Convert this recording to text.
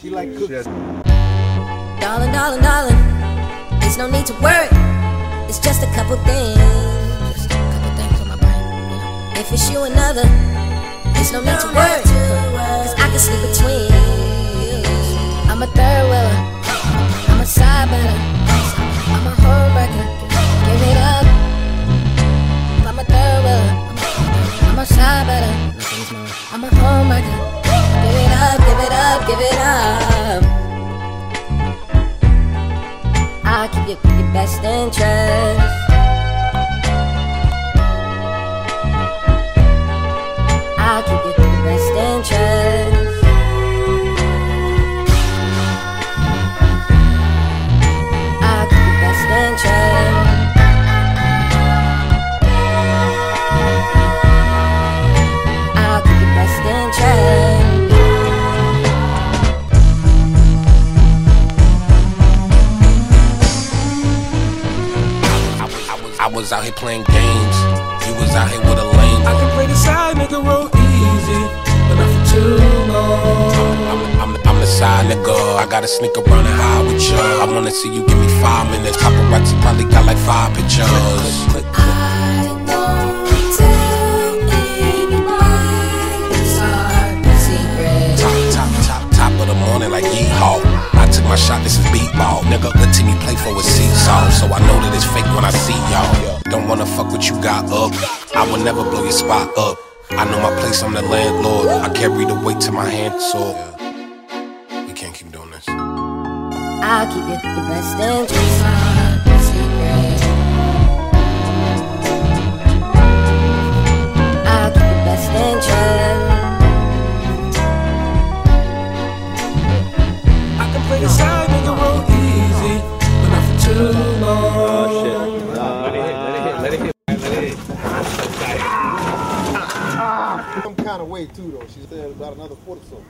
She like cookies. Darling, darling, darling, there's no need to worry. It's just a couple things. Just a couple things on my brain. If it's you another, there's no need to worry. Cause I can sleep between. I'll keep you your best interest. Was- I was out here playing games. You was out here with a lame. I can play the side nigga real easy, but not for too long. I'm, I'm, I'm the side nigga. I gotta sneak around and hide with you. I wanna see you give me five minutes. Paparazzi probably got like five pictures. I won't tell anyone it's. Top, top, top, top of the morning like yeehaw. I took my shot, this is beat ball. Nigga, the team you play for is seesaw. So I know that it's fake when I see y'all. Wanna fuck what you got up. I will never blow your spot up. I know my place, I'm the landlord. I carry the weight to my hand, so we can't keep doing this. I'll keep you your best interest. Kind of too though. She said about another foot or so.